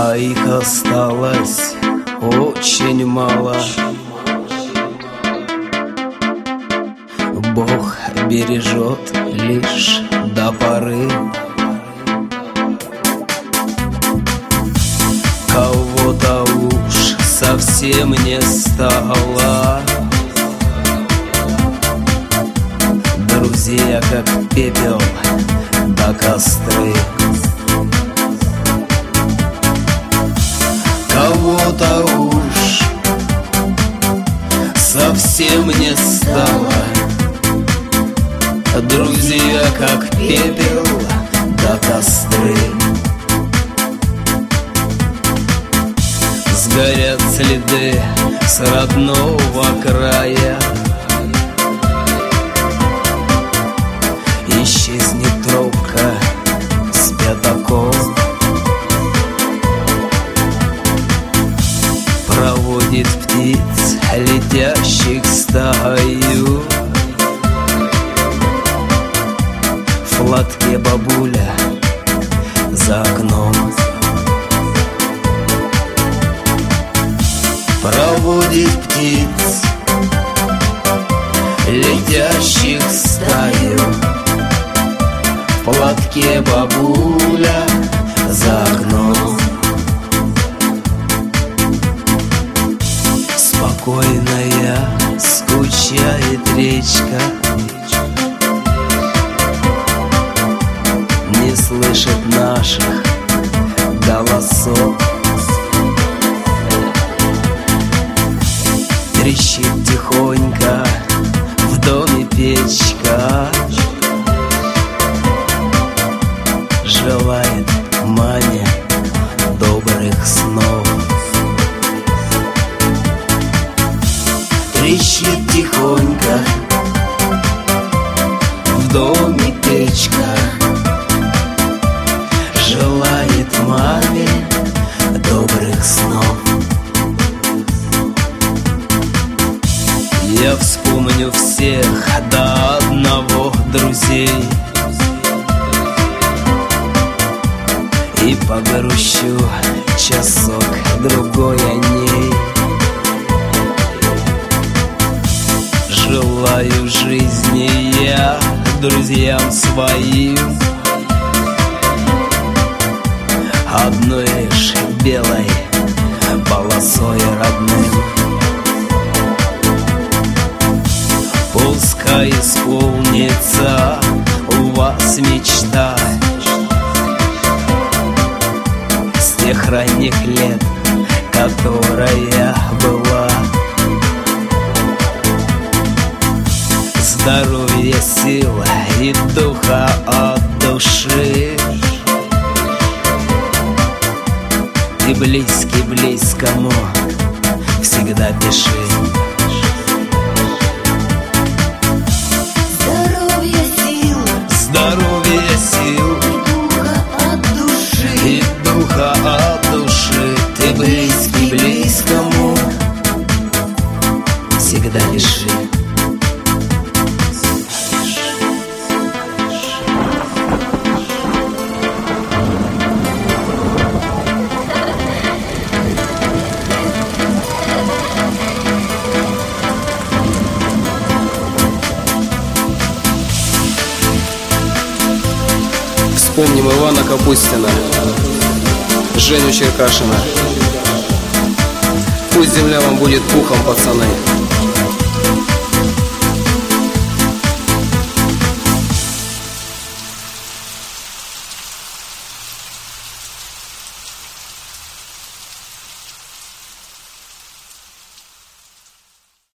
А их осталось очень мало. Бог бережет лишь до поры. Кого-то уж совсем не стало. Друзья как пепел до костры Кого-то уж совсем не стало. Друзья как пепел до костры. Сгорят следы с родного края Проводит птиц, летящих стаю. В лотке бабуля за окном. Проводит птиц, летящих стаю. В платке бабуля за окном Спокойная скучает речка. Не слышит наших голосов. Трещит тихонько в доме печка Трещит тихонько. В доме печка. Желает маме добрых снов. Я вспомню всех до одного друзей. И погрущу часок-другой. о друзьям своим. Одной лишь белой полосой родным. Пускай исполнится у вас мечта. С тех ранних лет, которая была Здоровье, сила и духа от души. Ты близкий близкому всегда пиши. Здоровья, Здоровье, сил и духа от души. И духа от души. Ты близкий близкому всегда пиши Вспомним Ивана Капустина, Женю Черкашина. Пусть земля вам будет пухом, пацаны.